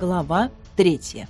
Глава третья.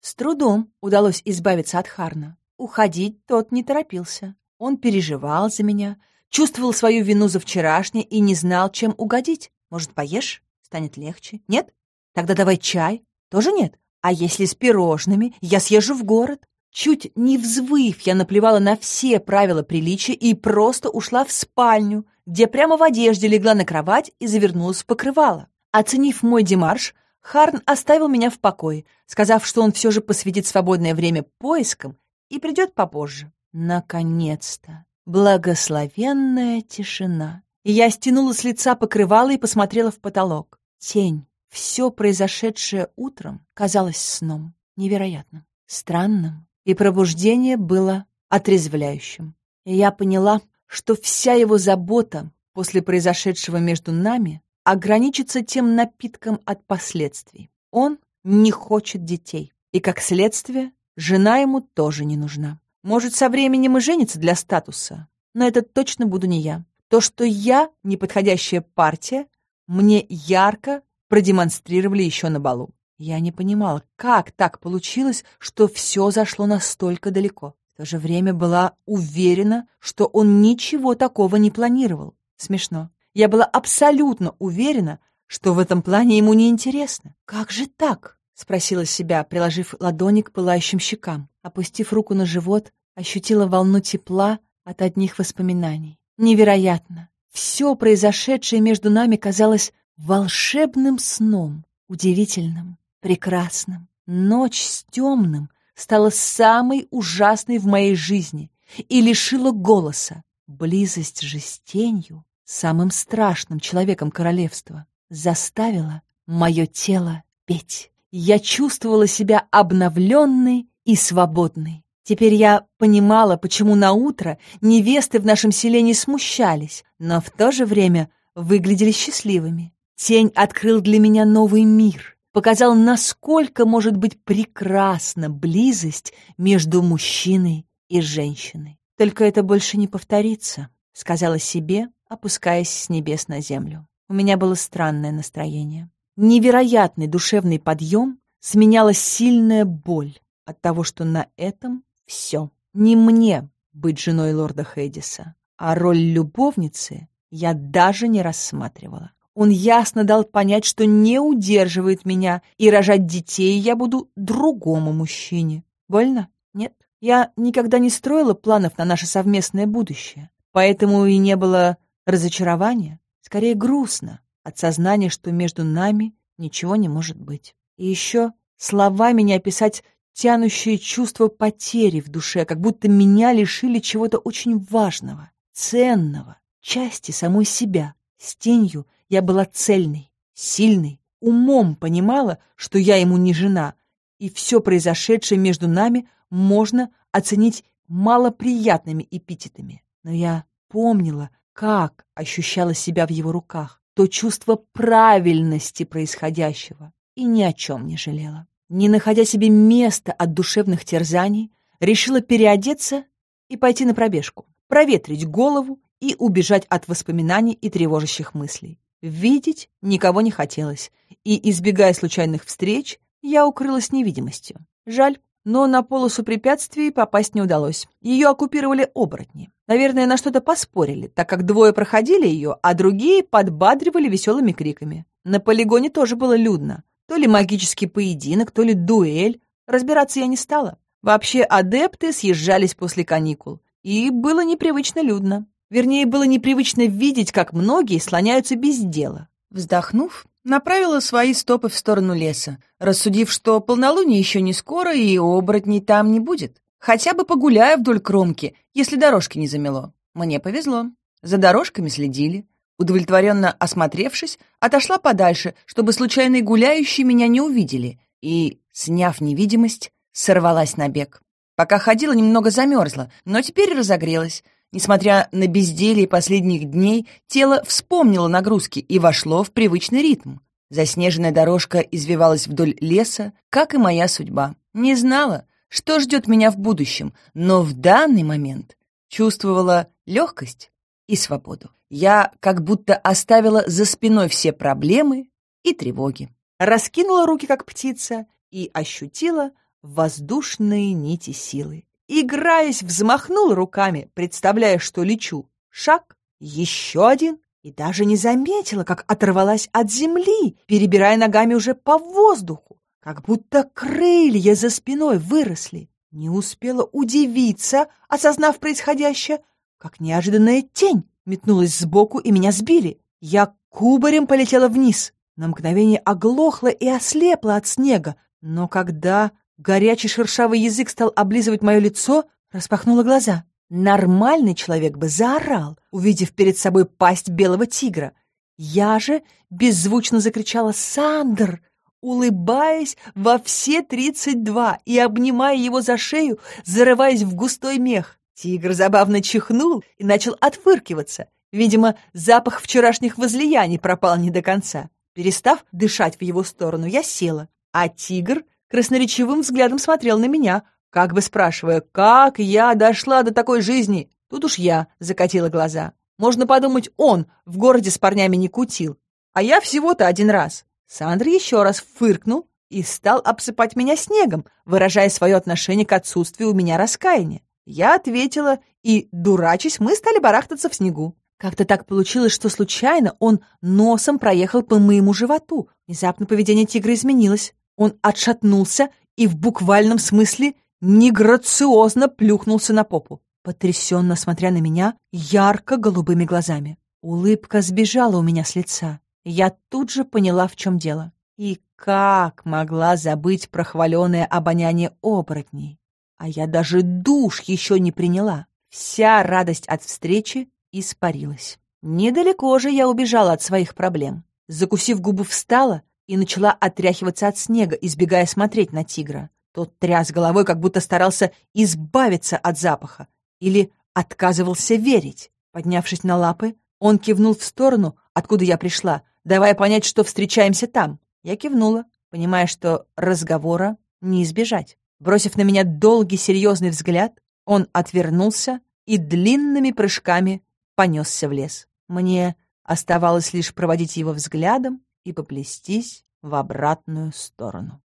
С трудом удалось избавиться от Харна. Уходить тот не торопился. Он переживал за меня, чувствовал свою вину за вчерашнее и не знал, чем угодить. Может, поешь? Станет легче? Нет? Тогда давай чай. Тоже нет? А если с пирожными? Я съезжу в город. Чуть не взвыв, я наплевала на все правила приличия и просто ушла в спальню, где прямо в одежде легла на кровать и завернулась в покрывало. Оценив мой демарш, Харн оставил меня в покое, сказав, что он все же посвятит свободное время поискам и придет попозже. Наконец-то! Благословенная тишина. Я стянула с лица покрывало и посмотрела в потолок. Тень. Все произошедшее утром казалось сном. Невероятным, странным. И пробуждение было отрезвляющим. И я поняла, что вся его забота после произошедшего между нами ограничится тем напитком от последствий. Он не хочет детей, и, как следствие, жена ему тоже не нужна. Может, со временем и женится для статуса, но это точно буду не я. То, что я неподходящая партия, мне ярко продемонстрировали еще на балу. Я не понимала, как так получилось, что все зашло настолько далеко. В то же время была уверена, что он ничего такого не планировал. Смешно. Я была абсолютно уверена, что в этом плане ему не интересно. «Как же так?» — спросила себя, приложив ладони к пылающим щекам. Опустив руку на живот, ощутила волну тепла от одних воспоминаний. Невероятно! Все произошедшее между нами казалось волшебным сном, удивительным, прекрасным. Ночь с темным стала самой ужасной в моей жизни и лишила голоса. Близость же с тенью самым страшным человеком королевства, заставила мое тело петь. Я чувствовала себя обновленной и свободной. Теперь я понимала, почему на утро невесты в нашем селе не смущались, но в то же время выглядели счастливыми. Тень открыл для меня новый мир, показал, насколько может быть прекрасна близость между мужчиной и женщиной. Только это больше не повторится, сказала себе, опускаясь с небес на землю. У меня было странное настроение. Невероятный душевный подъем сменяла сильная боль от того, что на этом все. Не мне быть женой лорда Хейдиса, а роль любовницы я даже не рассматривала. Он ясно дал понять, что не удерживает меня, и рожать детей я буду другому мужчине. Больно? Нет. Я никогда не строила планов на наше совместное будущее, поэтому и не было Разочарование, скорее грустно, от сознания, что между нами ничего не может быть. И еще словами не описать тянущее чувство потери в душе, как будто меня лишили чего-то очень важного, ценного, части самой себя. С тенью я была цельной, сильной, умом понимала, что я ему не жена, и все произошедшее между нами можно оценить малоприятными эпитетами. Но я помнила, как ощущала себя в его руках, то чувство правильности происходящего, и ни о чем не жалела. Не находя себе места от душевных терзаний, решила переодеться и пойти на пробежку, проветрить голову и убежать от воспоминаний и тревожащих мыслей. Видеть никого не хотелось, и, избегая случайных встреч, я укрылась невидимостью. Жаль, но на полосу препятствий попасть не удалось. Ее оккупировали оборотни. Наверное, на что-то поспорили, так как двое проходили ее, а другие подбадривали веселыми криками. На полигоне тоже было людно. То ли магический поединок, то ли дуэль. Разбираться я не стала. Вообще адепты съезжались после каникул. И было непривычно людно. Вернее, было непривычно видеть, как многие слоняются без дела. Вздохнув, направила свои стопы в сторону леса, рассудив, что полнолуние еще не скоро и оборотней там не будет. Хотя бы погуляю вдоль кромки, если дорожки не замело. Мне повезло. За дорожками следили. Удовлетворенно осмотревшись, отошла подальше, чтобы случайные гуляющие меня не увидели, и, сняв невидимость, сорвалась на бег. Пока ходила, немного замерзла, но теперь разогрелась. Несмотря на безделье последних дней, тело вспомнило нагрузки и вошло в привычный ритм. Заснеженная дорожка извивалась вдоль леса, как и моя судьба. Не знала, что ждет меня в будущем, но в данный момент чувствовала легкость и свободу. Я как будто оставила за спиной все проблемы и тревоги. раскинула руки, как птица, и ощутила воздушные нити силы. Играясь, взмахнула руками, представляя, что лечу. Шаг, еще один, и даже не заметила, как оторвалась от земли, перебирая ногами уже по воздуху, как будто крылья за спиной выросли. Не успела удивиться, осознав происходящее, как неожиданная тень метнулась сбоку и меня сбили. Я кубарем полетела вниз, на мгновение оглохла и ослепла от снега, но когда горячий шершавый язык стал облизывать мое лицо, распахнула глаза. Нормальный человек бы заорал, увидев перед собой пасть белого тигра. Я же беззвучно закричала «Сандер!», улыбаясь во все тридцать два и обнимая его за шею, зарываясь в густой мех. Тигр забавно чихнул и начал отфыркиваться. Видимо, запах вчерашних возлияний пропал не до конца. Перестав дышать в его сторону, я села, а тигр красноречивым взглядом смотрел на меня, как бы спрашивая, как я дошла до такой жизни. Тут уж я закатила глаза. Можно подумать, он в городе с парнями не кутил, а я всего-то один раз. Сандр еще раз фыркнул и стал обсыпать меня снегом, выражая свое отношение к отсутствию у меня раскаяния. Я ответила, и, дурачись, мы стали барахтаться в снегу. Как-то так получилось, что случайно он носом проехал по моему животу. Внезапно поведение тигра изменилось. Он отшатнулся и в буквальном смысле неграциозно плюхнулся на попу, потрясенно смотря на меня ярко-голубыми глазами. Улыбка сбежала у меня с лица. Я тут же поняла, в чем дело. И как могла забыть про хваленое обоняние оборотней? А я даже душ еще не приняла. Вся радость от встречи испарилась. Недалеко же я убежала от своих проблем. Закусив губы, встала и начала отряхиваться от снега, избегая смотреть на тигра. Тот тряс головой, как будто старался избавиться от запаха или отказывался верить. Поднявшись на лапы, он кивнул в сторону, откуда я пришла, давая понять, что встречаемся там. Я кивнула, понимая, что разговора не избежать. Бросив на меня долгий серьезный взгляд, он отвернулся и длинными прыжками понесся в лес. Мне оставалось лишь проводить его взглядом и поплестись в обратную сторону.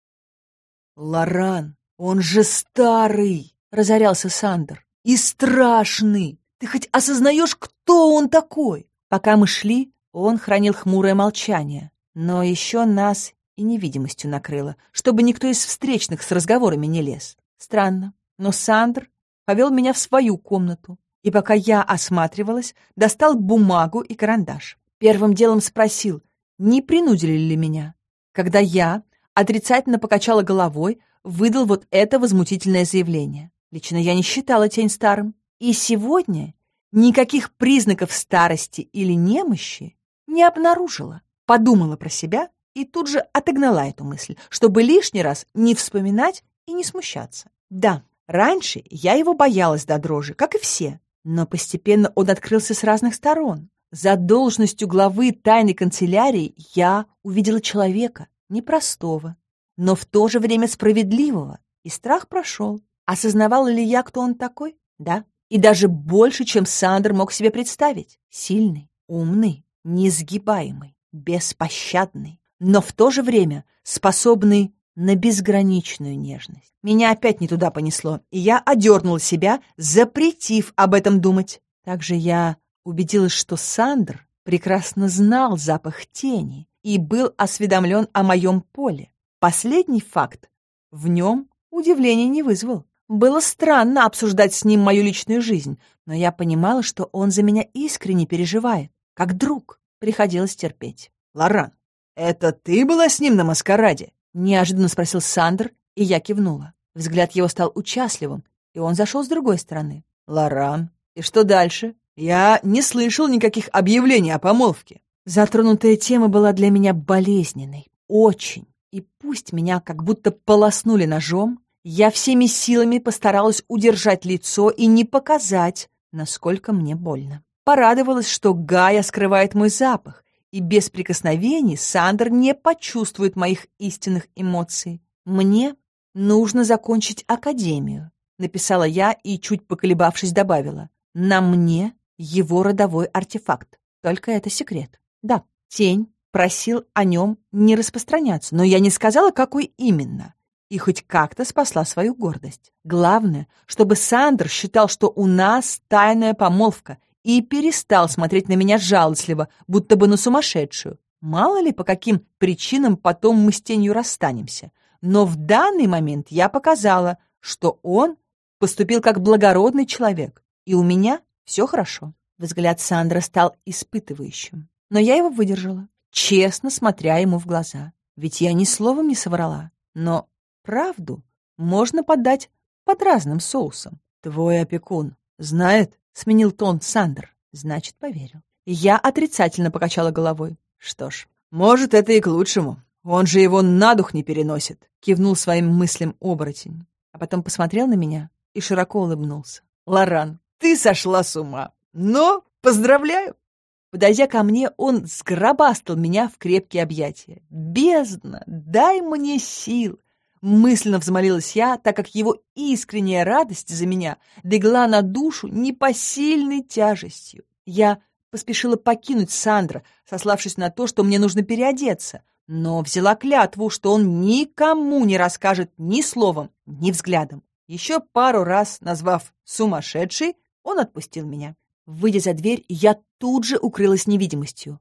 «Лоран, он же старый!» — разорялся Сандер. «И страшный! Ты хоть осознаешь, кто он такой?» Пока мы шли, он хранил хмурое молчание, но еще нас и невидимостью накрыло, чтобы никто из встречных с разговорами не лез. Странно, но Сандр повел меня в свою комнату, и пока я осматривалась, достал бумагу и карандаш. Первым делом спросил, не принудили ли меня. Когда я отрицательно покачала головой, выдал вот это возмутительное заявление. Лично я не считала тень старым. И сегодня никаких признаков старости или немощи не обнаружила. Подумала про себя и тут же отогнала эту мысль, чтобы лишний раз не вспоминать и не смущаться. Да, раньше я его боялась до дрожи, как и все, но постепенно он открылся с разных сторон. За должностью главы тайной канцелярии я увидела человека, непростого, но в то же время справедливого, и страх прошел. Осознавала ли я, кто он такой? Да. И даже больше, чем Сандер мог себе представить. Сильный, умный, несгибаемый, беспощадный но в то же время способный на безграничную нежность. Меня опять не туда понесло, и я одернула себя, запретив об этом думать. Также я убедилась, что Сандр прекрасно знал запах тени и был осведомлен о моем поле. Последний факт в нем удивления не вызвал. Было странно обсуждать с ним мою личную жизнь, но я понимала, что он за меня искренне переживает. Как друг приходилось терпеть. «Лоран, «Это ты была с ним на маскараде?» — неожиданно спросил Сандр, и я кивнула. Взгляд его стал участливым, и он зашел с другой стороны. «Лоран, и что дальше? Я не слышал никаких объявлений о помолвке». Затронутая тема была для меня болезненной, очень. И пусть меня как будто полоснули ножом, я всеми силами постаралась удержать лицо и не показать, насколько мне больно. Порадовалась, что Гая скрывает мой запах, и без прикосновений Сандер не почувствует моих истинных эмоций. Мне нужно закончить академию, написала я и, чуть поколебавшись, добавила. На мне его родовой артефакт. Только это секрет. Да, тень просил о нем не распространяться, но я не сказала, какой именно. И хоть как-то спасла свою гордость. Главное, чтобы Сандер считал, что у нас тайная помолвка, и перестал смотреть на меня жалостливо, будто бы на сумасшедшую. Мало ли, по каким причинам потом мы с тенью расстанемся. Но в данный момент я показала, что он поступил как благородный человек, и у меня все хорошо. Взгляд Сандра стал испытывающим, но я его выдержала, честно смотря ему в глаза. Ведь я ни словом не соврала, но правду можно подать под разным соусом. Твой опекун знает, сменил тон Сандр, значит, поверил. Я отрицательно покачала головой. Что ж, может, это и к лучшему. Он же его на дух не переносит, кивнул своим мыслям оборотень, а потом посмотрел на меня и широко улыбнулся. Лоран, ты сошла с ума. Но поздравляю!» Подойдя ко мне, он сгробастал меня в крепкие объятия. «Бездна, дай мне сил!» Мысленно взмолилась я, так как его искренняя радость за меня легла на душу непосильной тяжестью. Я поспешила покинуть Сандра, сославшись на то, что мне нужно переодеться, но взяла клятву, что он никому не расскажет ни словом, ни взглядом. Еще пару раз назвав «сумасшедший», он отпустил меня. Выйдя за дверь, я тут же укрылась невидимостью.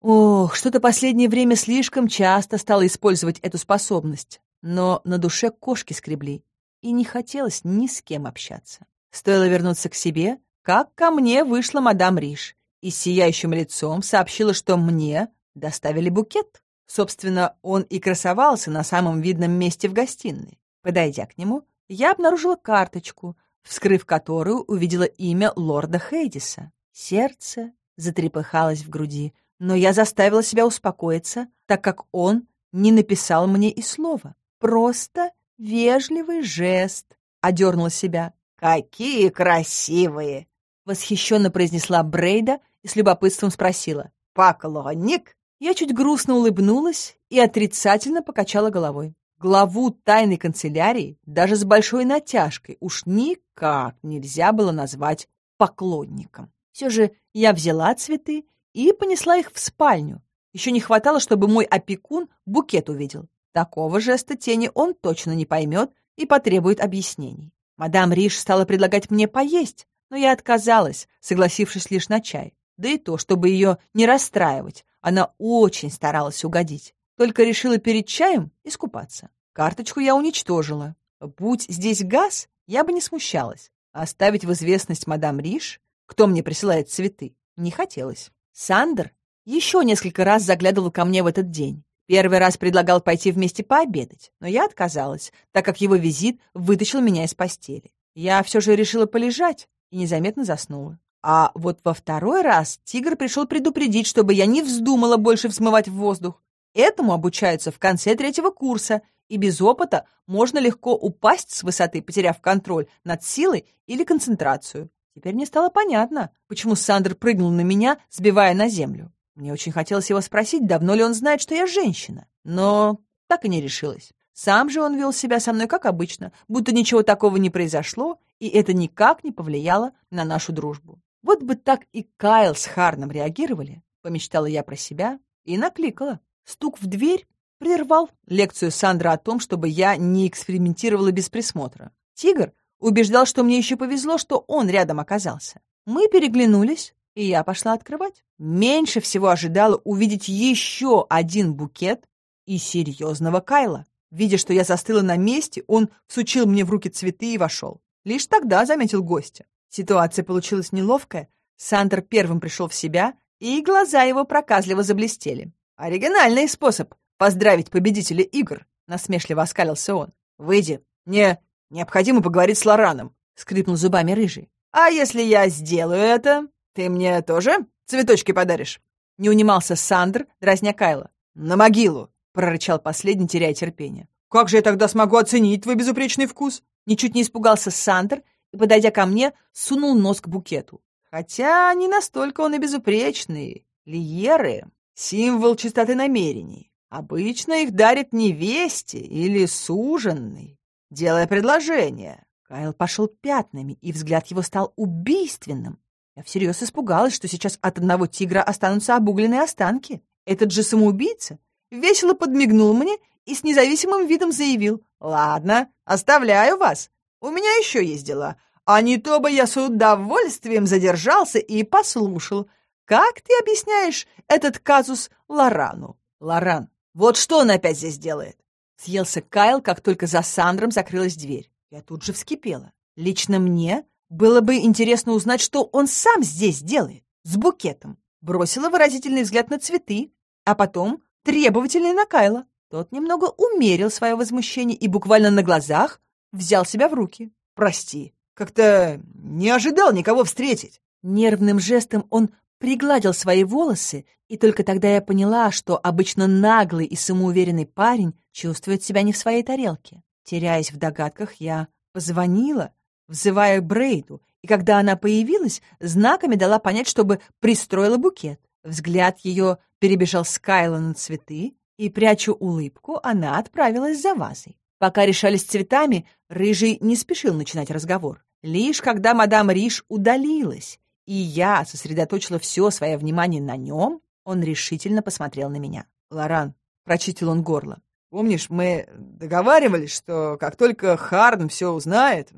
Ох, что-то последнее время слишком часто стала использовать эту способность. Но на душе кошки скребли, и не хотелось ни с кем общаться. Стоило вернуться к себе, как ко мне вышла мадам Риш и с сияющим лицом сообщила, что мне доставили букет. Собственно, он и красовался на самом видном месте в гостиной. Подойдя к нему, я обнаружила карточку, вскрыв которую, увидела имя лорда Хейдиса. Сердце затрепыхалось в груди, но я заставила себя успокоиться, так как он не написал мне и слова. Просто вежливый жест. Одернула себя. «Какие красивые!» Восхищенно произнесла Брейда и с любопытством спросила. «Поклонник?» Я чуть грустно улыбнулась и отрицательно покачала головой. Главу тайной канцелярии даже с большой натяжкой уж никак нельзя было назвать поклонником. Все же я взяла цветы и понесла их в спальню. Еще не хватало, чтобы мой опекун букет увидел. Такого жеста тени он точно не поймет и потребует объяснений. Мадам Риш стала предлагать мне поесть, но я отказалась, согласившись лишь на чай. Да и то, чтобы ее не расстраивать, она очень старалась угодить. Только решила перед чаем искупаться. Карточку я уничтожила. Будь здесь газ, я бы не смущалась. Оставить в известность мадам Риш, кто мне присылает цветы, не хотелось. Сандер еще несколько раз заглядывал ко мне в этот день. Первый раз предлагал пойти вместе пообедать, но я отказалась, так как его визит вытащил меня из постели. Я все же решила полежать и незаметно заснула. А вот во второй раз тигр пришел предупредить, чтобы я не вздумала больше взмывать в воздух. Этому обучаются в конце третьего курса, и без опыта можно легко упасть с высоты, потеряв контроль над силой или концентрацию. Теперь мне стало понятно, почему Сандер прыгнул на меня, сбивая на землю. Мне очень хотелось его спросить, давно ли он знает, что я женщина, но так и не решилась. Сам же он вел себя со мной как обычно, будто ничего такого не произошло, и это никак не повлияло на нашу дружбу. Вот бы так и Кайл с Харном реагировали, помечтала я про себя и накликала. Стук в дверь прервал лекцию Сандра о том, чтобы я не экспериментировала без присмотра. Тигр убеждал, что мне еще повезло, что он рядом оказался. Мы переглянулись, и я пошла открывать. Меньше всего ожидала увидеть еще один букет и серьезного Кайла. Видя, что я застыла на месте, он всучил мне в руки цветы и вошел. Лишь тогда заметил гостя. Ситуация получилась неловкая. Сандер первым пришел в себя, и глаза его проказливо заблестели. «Оригинальный способ поздравить победителя игр», — насмешливо оскалился он. «Выйди, мне необходимо поговорить с Лораном», — скрипнул зубами рыжий. «А если я сделаю это, ты мне тоже цветочки подаришь?» Не унимался Сандр, дразня Кайла. «На могилу!» — прорычал последний, теряя терпение. «Как же я тогда смогу оценить твой безупречный вкус?» Ничуть не испугался Сандр и, подойдя ко мне, сунул нос к букету. Хотя не настолько он и безупречный. Лиеры Символ чистоты намерений. Обычно их дарят невесте или суженной, делая предложение. Кайл пошел пятнами, и взгляд его стал убийственным. Я всерьез испугалась, что сейчас от одного тигра останутся обугленные останки. Этот же самоубийца весело подмигнул мне и с независимым видом заявил, «Ладно, оставляю вас. У меня еще есть дела. А не то бы я с удовольствием задержался и послушал. Как ты объясняешь этот казус Лорану?» «Лоран, вот что он опять здесь делает?» Съелся Кайл, как только за Сандром закрылась дверь. Я тут же вскипела. Лично мне было бы интересно узнать, что он сам здесь делает, с букетом. Бросила выразительный взгляд на цветы, а потом требовательный на Кайла. Тот немного умерил свое возмущение и буквально на глазах взял себя в руки. «Прости, как-то не ожидал никого встретить». Нервным жестом он пригладил свои волосы, и только тогда я поняла, что обычно наглый и самоуверенный парень чувствует себя не в своей тарелке. Теряясь в догадках, я позвонила, взывая Брейду, и когда она появилась, знаками дала понять, чтобы пристроила букет. Взгляд ее перебежал с Кайла на цветы, и, прячу улыбку, она отправилась за вазой. Пока решались цветами, Рыжий не спешил начинать разговор. Лишь когда мадам Риш удалилась, и я сосредоточила все свое внимание на нем, он решительно посмотрел на меня. «Лоран», — прочистил он горло, — «помнишь, мы договаривались, что как только Харн все узнает,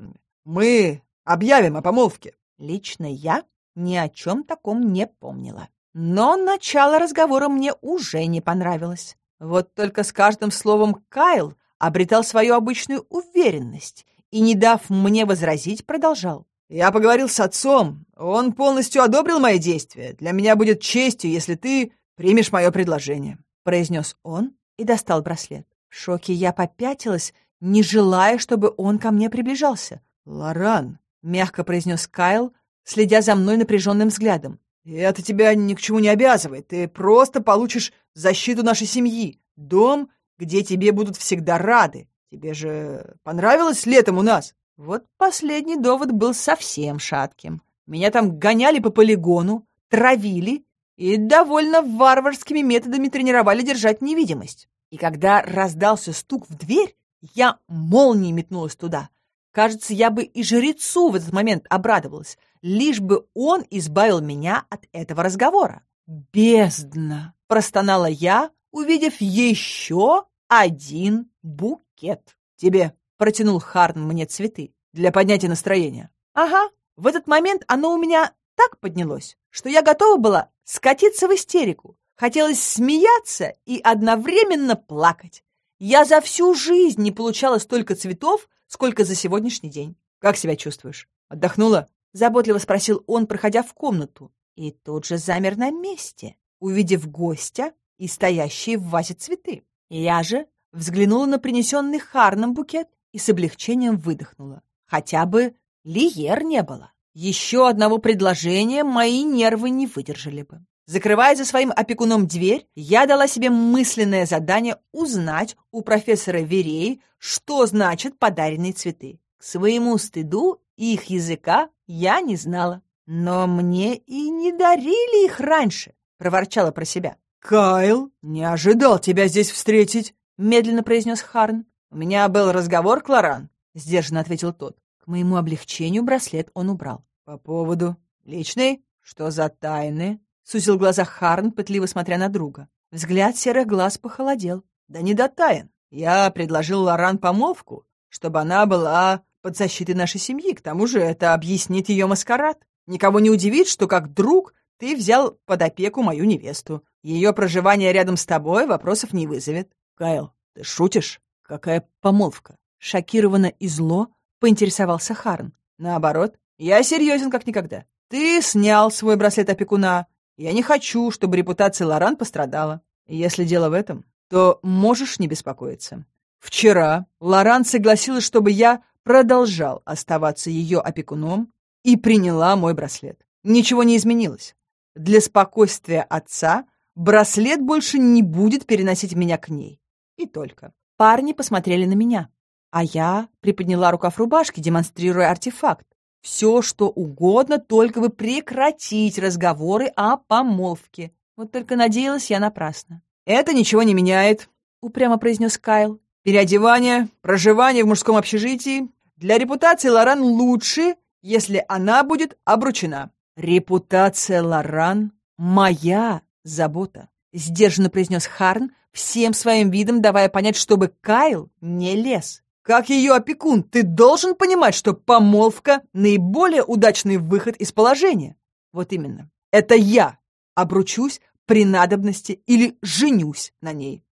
мы объявим о помолвке». Лично я ни о чем таком не помнила. Но начало разговора мне уже не понравилось. Вот только с каждым словом Кайл обретал свою обычную уверенность и, не дав мне возразить, продолжал. «Я поговорил с отцом. Он полностью одобрил мои действия. Для меня будет честью, если ты примешь мое предложение», — произнес он и достал браслет. В шоке я попятилась, не желая, чтобы он ко мне приближался. «Лоран», — мягко произнес Кайл, следя за мной напряженным взглядом. «Это тебя ни к чему не обязывает. Ты просто получишь защиту нашей семьи, дом, где тебе будут всегда рады. Тебе же понравилось летом у нас?» Вот последний довод был совсем шатким. Меня там гоняли по полигону, травили и довольно варварскими методами тренировали держать невидимость. И когда раздался стук в дверь, я молнией метнулась туда. Кажется, я бы и жрецу в этот момент обрадовалась, лишь бы он избавил меня от этого разговора. «Бездна!» — простонала я, увидев еще один букет. «Тебе Протянул Харн мне цветы для поднятия настроения. Ага, в этот момент оно у меня так поднялось, что я готова была скатиться в истерику. Хотелось смеяться и одновременно плакать. Я за всю жизнь не получала столько цветов, сколько за сегодняшний день. Как себя чувствуешь? Отдохнула? Заботливо спросил он, проходя в комнату. И тут же замер на месте, увидев гостя и стоящие в вазе цветы. Я же взглянула на принесенный Харном букет и с облегчением выдохнула. Хотя бы Лиер не было. Еще одного предложения мои нервы не выдержали бы. Закрывая за своим опекуном дверь, я дала себе мысленное задание узнать у профессора Вереи, что значат подаренные цветы. К своему стыду их языка я не знала. Но мне и не дарили их раньше, проворчала про себя. «Кайл, не ожидал тебя здесь встретить», — медленно произнес Харн. «У меня был разговор, Кларан», — сдержанно ответил тот. К моему облегчению браслет он убрал. «По поводу личной? Что за тайны?» — сузил глаза Харн, пытливо смотря на друга. Взгляд серых глаз похолодел. «Да не до тайн. Я предложил Лоран помолвку, чтобы она была под защитой нашей семьи. К тому же это объяснит ее маскарад. Никого не удивит, что как друг ты взял под опеку мою невесту. Ее проживание рядом с тобой вопросов не вызовет. Кайл, ты шутишь?» «Какая помолвка?» Шокированно и зло поинтересовался Харн. «Наоборот, я серьезен как никогда. Ты снял свой браслет опекуна. Я не хочу, чтобы репутация Лоран пострадала. Если дело в этом, то можешь не беспокоиться. Вчера Лоран согласилась, чтобы я продолжал оставаться ее опекуном и приняла мой браслет. Ничего не изменилось. Для спокойствия отца браслет больше не будет переносить меня к ней. И только. Парни посмотрели на меня, а я приподняла рукав рубашки, демонстрируя артефакт. Все, что угодно, только бы прекратить разговоры о помолвке. Вот только надеялась я напрасно. «Это ничего не меняет», — упрямо произнес Кайл. «Переодевание, проживание в мужском общежитии. Для репутации Лоран лучше, если она будет обручена». «Репутация Лоран — моя забота. — сдержанно произнес Харн, всем своим видом давая понять, чтобы Кайл не лез. «Как ее опекун, ты должен понимать, что помолвка — наиболее удачный выход из положения. Вот именно. Это я обручусь при надобности или женюсь на ней».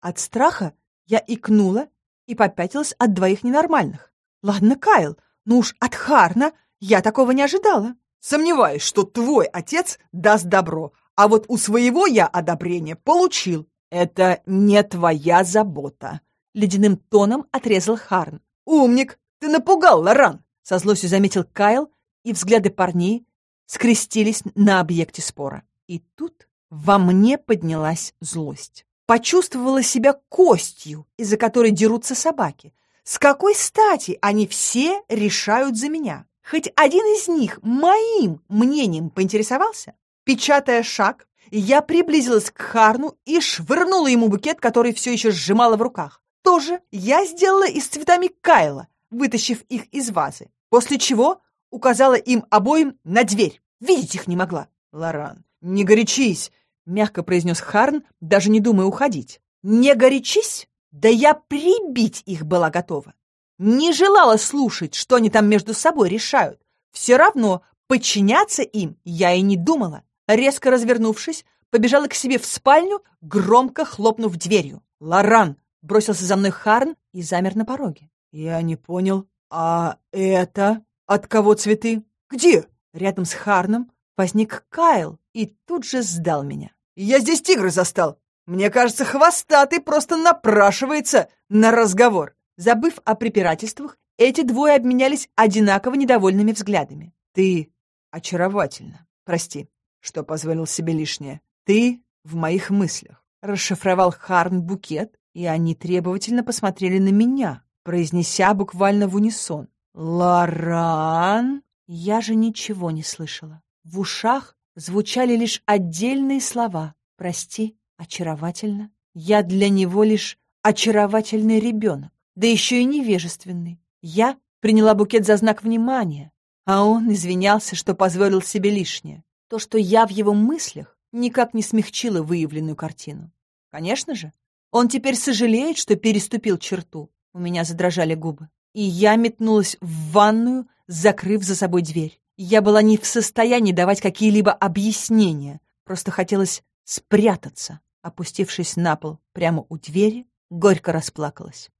От страха я икнула и попятилась от двоих ненормальных. «Ладно, Кайл, ну уж от Харна я такого не ожидала». «Сомневаюсь, что твой отец даст добро, а вот у своего я одобрение получил. Это не твоя забота. Ледяным тоном отрезал Харн. Умник, ты напугал, Лоран. Со злостью заметил Кайл, и взгляды парней скрестились на объекте спора. И тут во мне поднялась злость. Почувствовала себя костью, из-за которой дерутся собаки. С какой стати они все решают за меня? Хоть один из них моим мнением поинтересовался? Печатая шаг, я приблизилась к Харну и швырнула ему букет, который все еще сжимала в руках. Тоже я сделала и с цветами Кайла, вытащив их из вазы, после чего указала им обоим на дверь. Видеть их не могла. «Лоран, не горячись!» — мягко произнес Харн, даже не думая уходить. «Не горячись? Да я прибить их была готова. Не желала слушать, что они там между собой решают. Все равно подчиняться им я и не думала. Резко развернувшись, побежала к себе в спальню, громко хлопнув дверью. «Лоран!» — бросился за мной Харн и замер на пороге. «Я не понял. А это? От кого цветы? Где?» Рядом с Харном возник Кайл и тут же сдал меня. «Я здесь тигра застал. Мне кажется, хвостатый просто напрашивается на разговор». Забыв о препирательствах, эти двое обменялись одинаково недовольными взглядами. «Ты очаровательна. Прости, что позволил себе лишнее. Ты в моих мыслях. Расшифровал Харн букет, и они требовательно посмотрели на меня, произнеся буквально в унисон. «Лоран?» Я же ничего не слышала. В ушах звучали лишь отдельные слова. «Прости, очаровательно». Я для него лишь очаровательный ребенок, да еще и невежественный. Я приняла букет за знак внимания, а он извинялся, что позволил себе лишнее. То, что я в его мыслях, никак не смягчило выявленную картину. Конечно же, он теперь сожалеет, что переступил черту. У меня задрожали губы. И я метнулась в ванную, закрыв за собой дверь. Я была не в состоянии давать какие-либо объяснения. Просто хотелось спрятаться. Опустившись на пол прямо у двери, горько расплакалась.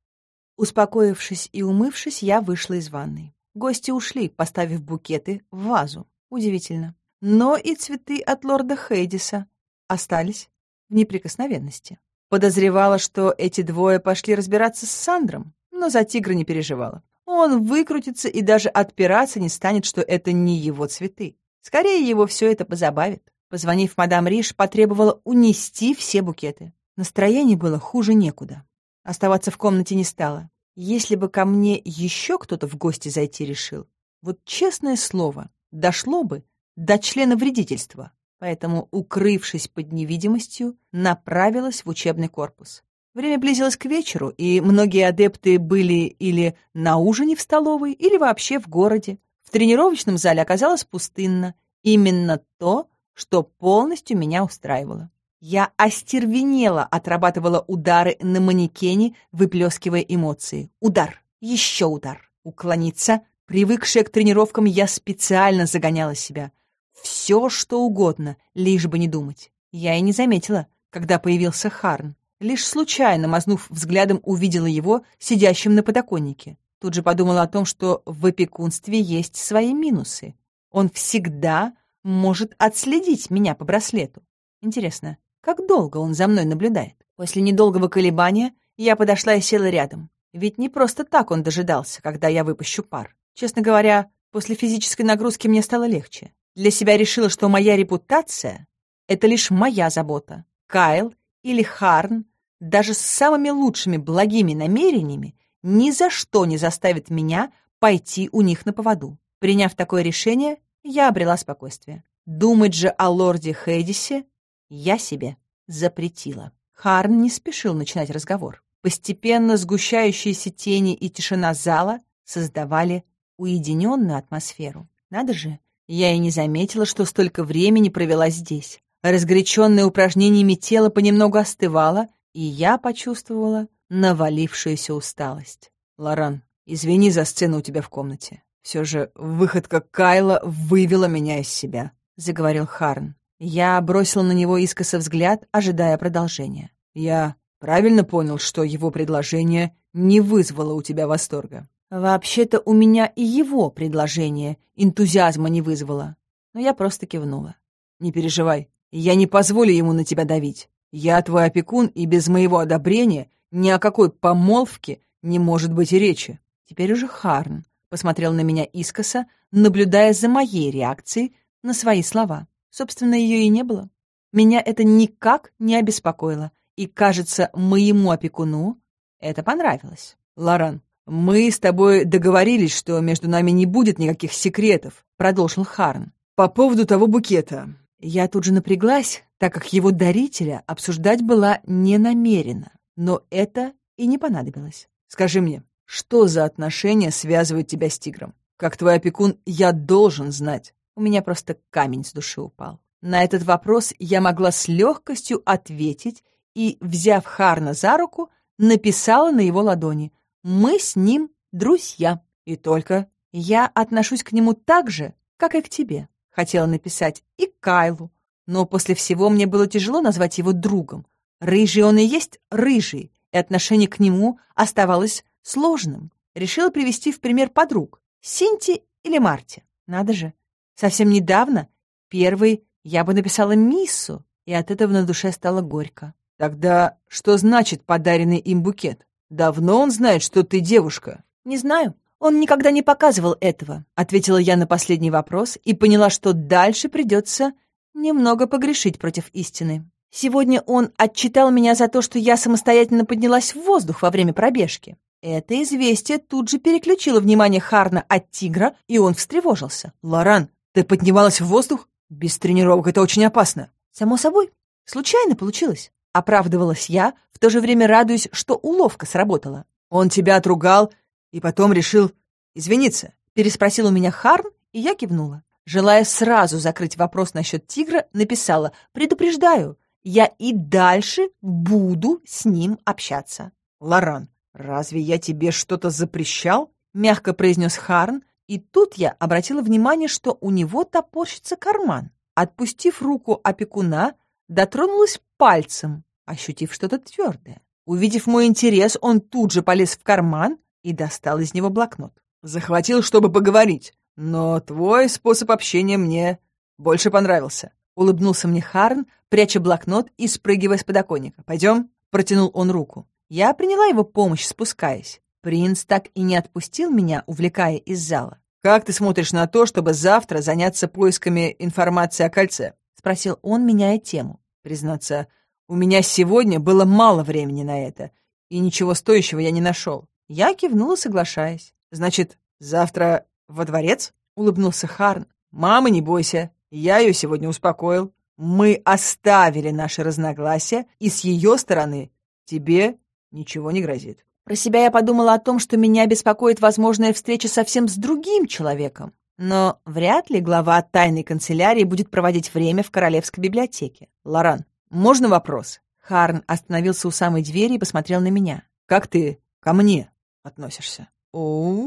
Успокоившись и умывшись, я вышла из ванной. Гости ушли, поставив букеты в вазу. Удивительно но и цветы от лорда Хейдиса остались в неприкосновенности. Подозревала, что эти двое пошли разбираться с Сандром, но за тигра не переживала. Он выкрутится и даже отпираться не станет, что это не его цветы. Скорее его все это позабавит. Позвонив мадам Риш, потребовала унести все букеты. Настроение было хуже некуда. Оставаться в комнате не стало. Если бы ко мне еще кто-то в гости зайти решил, вот честное слово, дошло бы до члена вредительства, поэтому, укрывшись под невидимостью, направилась в учебный корпус. Время близилось к вечеру, и многие адепты были или на ужине в столовой, или вообще в городе. В тренировочном зале оказалось пустынно. Именно то, что полностью меня устраивало. Я остервенела, отрабатывала удары на манекене, выплескивая эмоции. Удар, еще удар. Уклониться. Привыкшая к тренировкам, я специально загоняла себя. Все, что угодно, лишь бы не думать. Я и не заметила, когда появился Харн. Лишь случайно, мазнув взглядом, увидела его сидящим на подоконнике. Тут же подумала о том, что в опекунстве есть свои минусы. Он всегда может отследить меня по браслету. Интересно, как долго он за мной наблюдает? После недолгого колебания я подошла и села рядом. Ведь не просто так он дожидался, когда я выпущу пар. Честно говоря, после физической нагрузки мне стало легче. Для себя решила, что моя репутация — это лишь моя забота. Кайл или Харн, даже с самыми лучшими благими намерениями, ни за что не заставит меня пойти у них на поводу. Приняв такое решение, я обрела спокойствие. Думать же о лорде Хейдисе я себе запретила. Харн не спешил начинать разговор. Постепенно сгущающиеся тени и тишина зала создавали уединенную атмосферу. Надо же, я и не заметила, что столько времени провела здесь. разгоряченное упражнениями тело понемногу остывало, и я почувствовала навалившуюся усталость. «Лоран, извини за сцену у тебя в комнате. Все же выходка Кайла вывела меня из себя», — заговорил Харн. Я бросила на него искоса взгляд, ожидая продолжения. «Я правильно понял, что его предложение не вызвало у тебя восторга?» «Вообще-то у меня и его предложение энтузиазма не вызвало». Но я просто кивнула. «Не переживай, я не позволю ему на тебя давить. Я твой опекун, и без моего одобрения ни о какой помолвке не может быть и речи». Теперь уже Харн посмотрел на меня искоса, наблюдая за моей реакцией на свои слова. Собственно, ее и не было. Меня это никак не обеспокоило, и, кажется, моему опекуну это понравилось. «Лоран, мы с тобой договорились, что между нами не будет никаких секретов», — продолжил Харн. «По поводу того букета». Я тут же напряглась, так как его дарителя обсуждать была не намерена, но это и не понадобилось. «Скажи мне, что за отношения связывают тебя с тигром? Как твой опекун, я должен знать». У меня просто камень с души упал. На этот вопрос я могла с легкостью ответить и, взяв Харна за руку, написала на его ладони «Мы с ним друзья». И только я отношусь к нему так же, как и к тебе. Хотела написать и Кайлу, но после всего мне было тяжело назвать его другом. Рыжий он и есть рыжий, и отношение к нему оставалось сложным. Решила привести в пример подруг — Синти или Марти. Надо же, совсем недавно первый я бы написала Миссу, и от этого на душе стало горько. Тогда что значит подаренный им букет? Давно он знает, что ты девушка? Не знаю. Он никогда не показывал этого, ответила я на последний вопрос и поняла, что дальше придется немного погрешить против истины. Сегодня он отчитал меня за то, что я самостоятельно поднялась в воздух во время пробежки. Это известие тут же переключило внимание Харна от тигра, и он встревожился. «Лоран, ты поднималась в воздух? Без тренировок это очень опасно. Само собой, случайно получилось. Оправдывалась я, в то же время радуясь, что уловка сработала. Он тебя отругал и потом решил извиниться. Переспросил у меня Харн, и я кивнула. Желая сразу закрыть вопрос насчет тигра, написала «Предупреждаю, я и дальше буду с ним общаться». «Лоран, разве я тебе что-то запрещал?» — мягко произнес Харн, и тут я обратила внимание, что у него топорщится карман. Отпустив руку опекуна, дотронулась пальцем, ощутив что-то твердое. Увидев мой интерес, он тут же полез в карман и достал из него блокнот. «Захватил, чтобы поговорить, но твой способ общения мне больше понравился», — улыбнулся мне Харн, пряча блокнот и спрыгивая с подоконника. «Пойдем?» — протянул он руку. Я приняла его помощь, спускаясь. Принц так и не отпустил меня, увлекая из зала. «Как ты смотришь на то, чтобы завтра заняться поисками информации о кольце?» — спросил он, меняя тему. «Признаться, у меня сегодня было мало времени на это, и ничего стоящего я не нашел». Я кивнула, соглашаясь. «Значит, завтра во дворец?» — улыбнулся Харн. «Мама, не бойся, я ее сегодня успокоил. Мы оставили наши разногласия, и с ее стороны тебе ничего не грозит». Про себя я подумала о том, что меня беспокоит возможная встреча совсем с другим человеком. Но вряд ли глава тайной канцелярии будет проводить время в Королевской библиотеке. Лоран, можно вопрос? Харн остановился у самой двери и посмотрел на меня. Как ты ко мне относишься? О,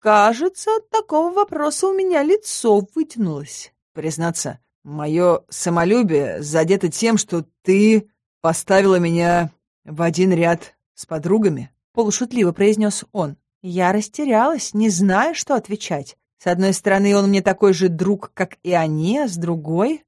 кажется, от такого вопроса у меня лицо вытянулось. Признаться, мое самолюбие задето тем, что ты поставила меня в один ряд с подругами?» — полушутливо произнес он. Я растерялась, не зная, что отвечать. С одной стороны, он мне такой же друг, как и они, а с другой...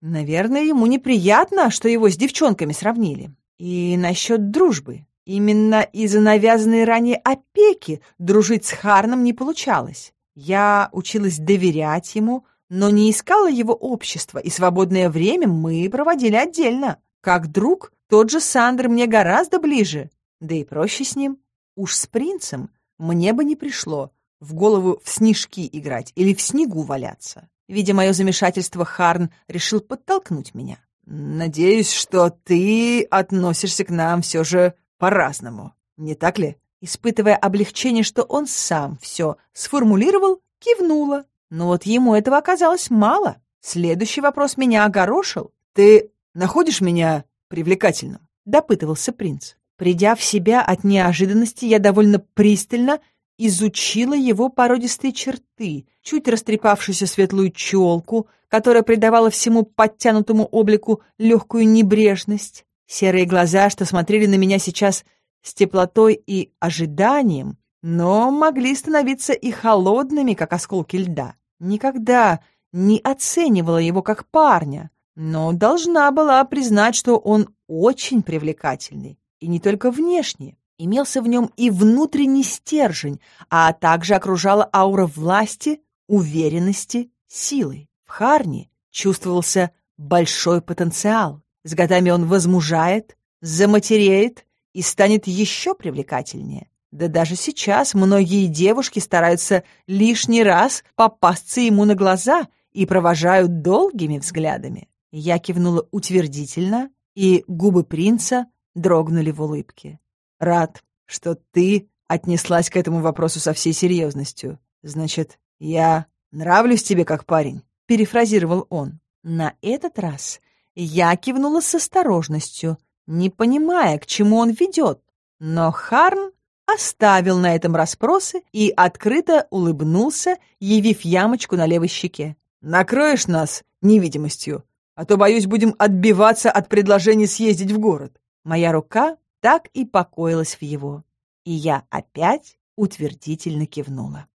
Наверное, ему неприятно, что его с девчонками сравнили. И насчет дружбы. Именно из-за навязанной ранее опеки дружить с Харном не получалось. Я училась доверять ему, но не искала его общества, и свободное время мы проводили отдельно. Как друг, тот же Сандр мне гораздо ближе, да и проще с ним. Уж с принцем мне бы не пришло в голову в снежки играть или в снегу валяться. Видя мое замешательство, Харн решил подтолкнуть меня. «Надеюсь, что ты относишься к нам все же по-разному, не так ли?» Испытывая облегчение, что он сам все сформулировал, кивнула. Но вот ему этого оказалось мало. Следующий вопрос меня огорошил. «Ты находишь меня привлекательным?» — допытывался принц. Придя в себя от неожиданности, я довольно пристально изучила его породистые черты, чуть растрепавшуюся светлую челку, которая придавала всему подтянутому облику легкую небрежность, серые глаза, что смотрели на меня сейчас с теплотой и ожиданием, но могли становиться и холодными, как осколки льда. Никогда не оценивала его как парня, но должна была признать, что он очень привлекательный, и не только внешне. Имелся в нем и внутренний стержень, а также окружала аура власти, уверенности, силы. В Харне чувствовался большой потенциал. С годами он возмужает, заматереет и станет еще привлекательнее. Да даже сейчас многие девушки стараются лишний раз попасться ему на глаза и провожают долгими взглядами. Я кивнула утвердительно, и губы принца дрогнули в улыбке. Рад, что ты отнеслась к этому вопросу со всей серьезностью. Значит, я нравлюсь тебе как парень, перефразировал он. На этот раз я кивнула с осторожностью, не понимая, к чему он ведет. Но Харн оставил на этом расспросы и открыто улыбнулся, явив ямочку на левой щеке. «Накроешь нас невидимостью, а то, боюсь, будем отбиваться от предложений съездить в город». Моя рука так и покоилась в его, и я опять утвердительно кивнула.